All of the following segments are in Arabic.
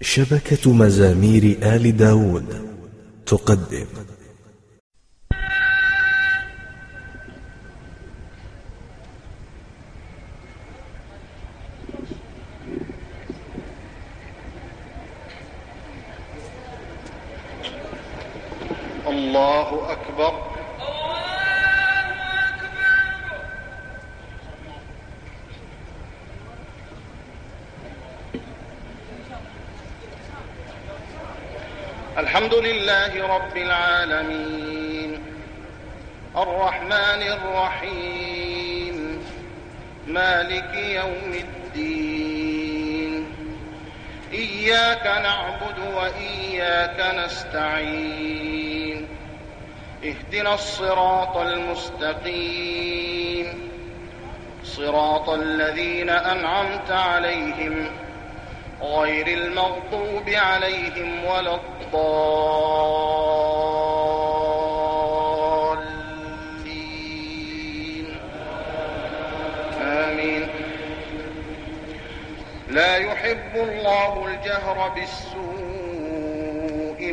شبكة مزامير آل داود تقدم الله أكبر الحمد لله رب العالمين الرحمن الرحيم مالك يوم الدين إياك نعبد وإياك نستعين اهدنا الصراط المستقيم. صراط الذين أنعمت عليهم غير المغضوب عليهم ولا الضالين. آمين. لا يحب الله الجهر بالسوء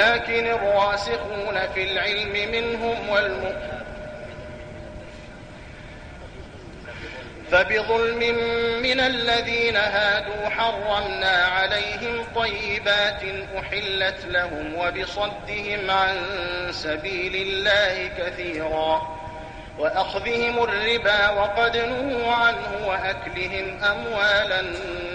لكن الراسخون في العلم منهم والمؤمنون. فبظلم من الذين هادوا حرمنا عليهم طيبات أحلت لهم وبصدهم عن سبيل الله كثيرا. وأخذهم الربا وقد نهوا عنه وأكلهم أموال الناس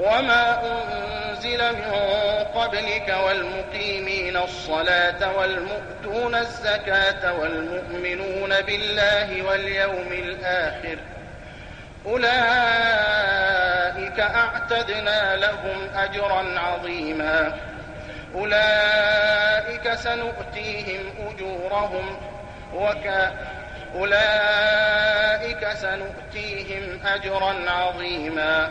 وما أنزل من قبلك والمقيمين الصلاة والمؤتون الزكاة والمؤمنون بالله واليوم الآخر أولئك أعتدنا لهم أجرا عظيما أولئك سنؤتيهم أجورهم وك أولئك سنؤتيهم أجرا عظيما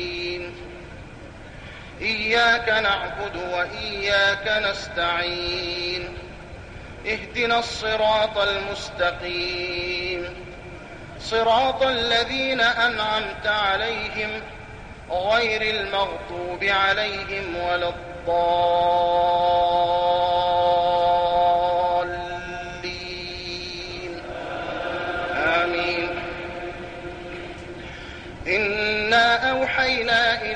إياك نعبد وإياك نستعين. اهدنا الصراط المستقيم. صراط الذين أنعمت عليهم غير المغضوب عليهم ولا الضالين.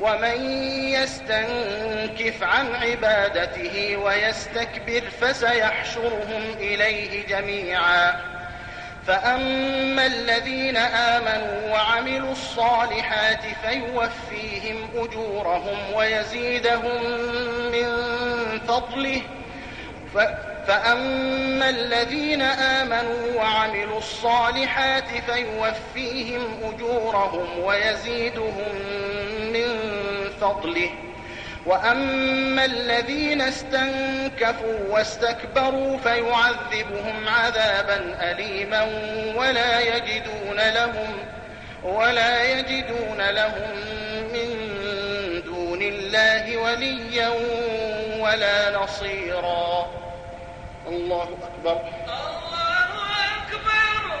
ومن يستنكف عن عبادته ويستكبر فسيحشرهم إليه جميعا. فأما الذين آمنوا وعملوا الصالحات فيوفيهم أجورهم ويزيدهم من فضله. ف فأما الذين آمنوا وعملوا الصالحات فيوفيهم أجورهم ويزيدهم من فضله. وأما الذين استنكفوا واستكبروا فيعذبهم عذابا أليما ولا يجدون لهم ولا يجدون لهم من دون الله وليا ولا نصيرا. الله أكبر الله أكبر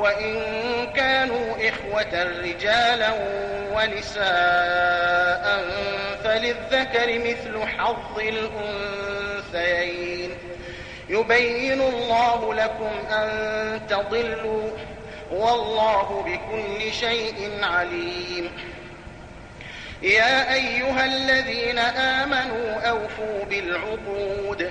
وإن كانوا إخوة رجالا ونساء فللذكر مثل حظ الأنثيين. يبين الله لكم أن تضلوا والله بكل شيء عليم. يا أيها الذين آمنوا أوفوا بالعقود.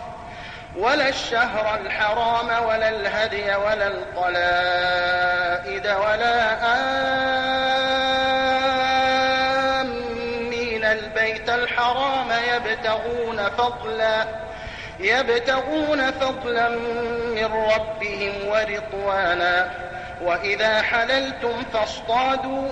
ولا الشهر الحرام ولا الهدي ولا القلائد ولا آمين. البيت الحرام يبتغون فضلا يبتغون فضلا من ربهم ورضوانا. وإذا حللتم فاصطادوا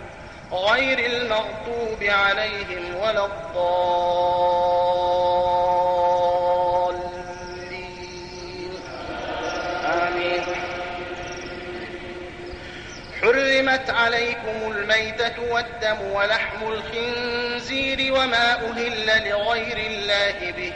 غير المغضوب عليهم ولا الضالين. آمين. حرمت عليكم الميتة والدم ولحم الخنزير وما أهل لغير الله به.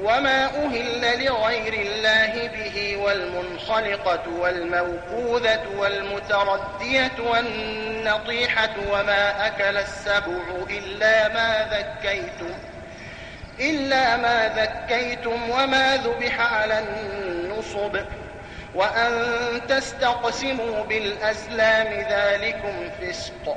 وما أهل لغير الله به والمنخلقة والموقوذة والمتردية والنطيحة وما أكل السبع إلا ما ذكيتم إلا ما ذكيتم وما ذبح على النصب وأن تستقسموا بالأزلام ذلكم فسق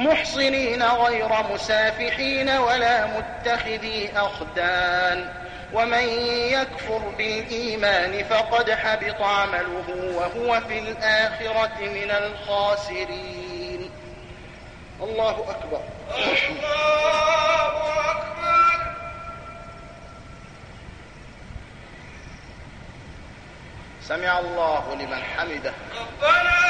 محصنين غير مسافحين ولا متخذي أخدان. ومن يكفر بالإيمان فقد حبط عمله وهو في الآخرة من الخاسرين. الله أكبر. الله أكبر سمع الله لمن حمده. ربنا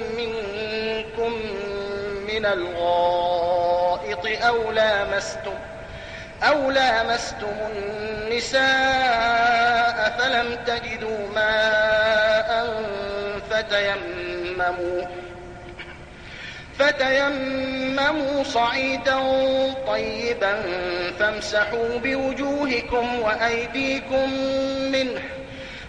من الغائط أو لامستم أو لامستم النساء فلم تجدوا ماء فتيمموا فتيمموا صعيدا طيبا فامسحوا بوجوهكم وأيديكم منه.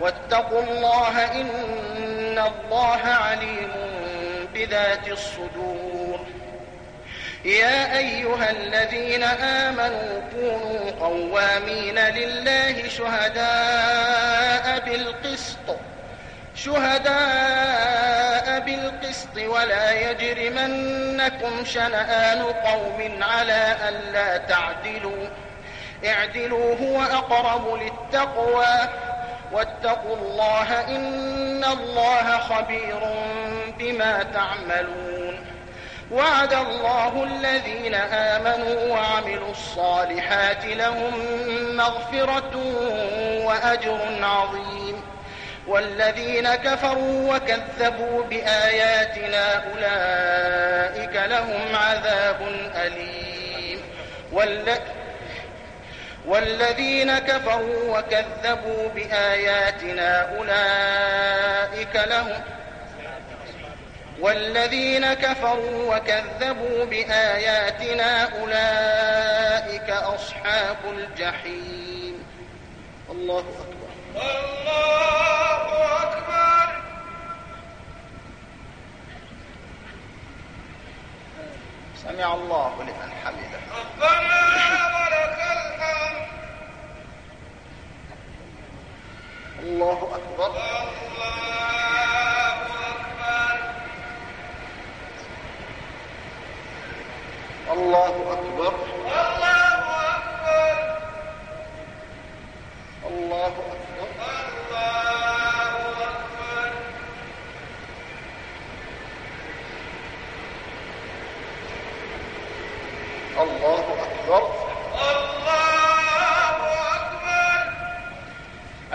واتقوا الله إن الله عليم بذات الصدور. يا أيها الذين آمنوا كونوا قوامين لله شهداء بالقسط شهداء بالقسط ولا يجرمنكم شنآن قوم على ألا تعدلوا. اعدلوا هو أقرب للتقوى واتقوا الله إن الله خبير بما تعملون. وعد الله الذين آمنوا وعملوا الصالحات لهم مغفرة وأجر عظيم. والذين كفروا وكذبوا بآياتنا أولئك لهم عذاب أليم. والذين والذين كفروا وكذبوا بآياتنا أولئك لهم والذين كفروا وكذبوا بآياتنا أولئك أصحاب الجحيم. الله أكبر. الله أكبر. سمع الله لمن حمده. ربنا ولك الحمد الله أكبر. الله أكبر.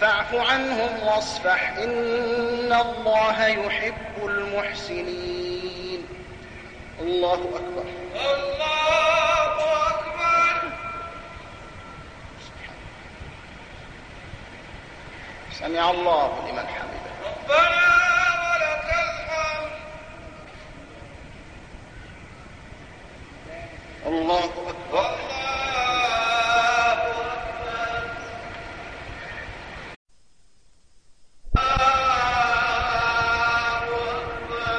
فاعف عنهم واصفح. إن الله يحب المحسنين. الله أكبر. الله أكبر. سمع الله لمن حمده. ربنا ولك الحمد. الله أكبر. الله أكبر الله أكبر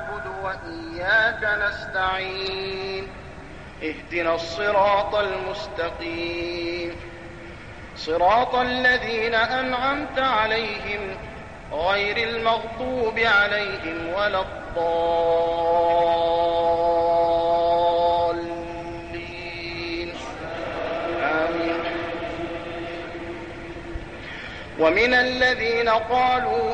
وإياك نستعين اهدنا الصراط المستقيم صراط الذين أنعمت عليهم غير المغضوب عليهم ولا الضالين. آمين. ومن الذين قالوا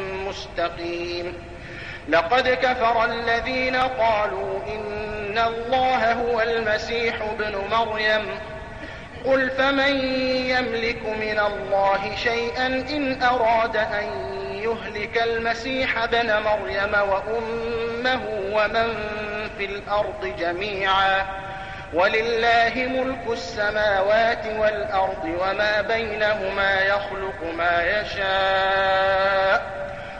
مستقيم لقد كفر الذين قالوا إن الله هو المسيح ابن مريم. قل فمن يملك من الله شيئا إن أراد أن يهلك المسيح ابن مريم وأمه ومن في الأرض جميعا. ولله ملك السماوات والأرض وما بينهما يخلق ما يشاء.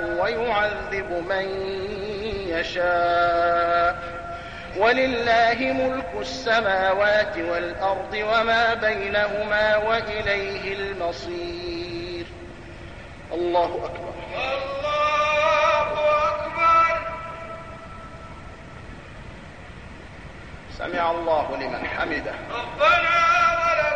ويعذب من يشاء. ولله ملك السماوات والأرض وما بينهما وإليه المصير. الله أكبر. الله أكبر. سمع الله لمن حمده. ربنا ولك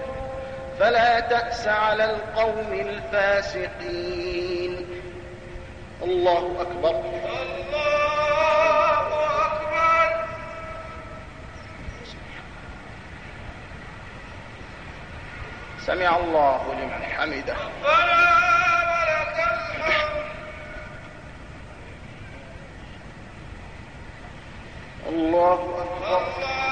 فلا تأس على القوم الفاسقين. الله أكبر. الله أكبر. سمع الله لمن حمده. ربنا ولك الحمد. الله أكبر. الله أكبر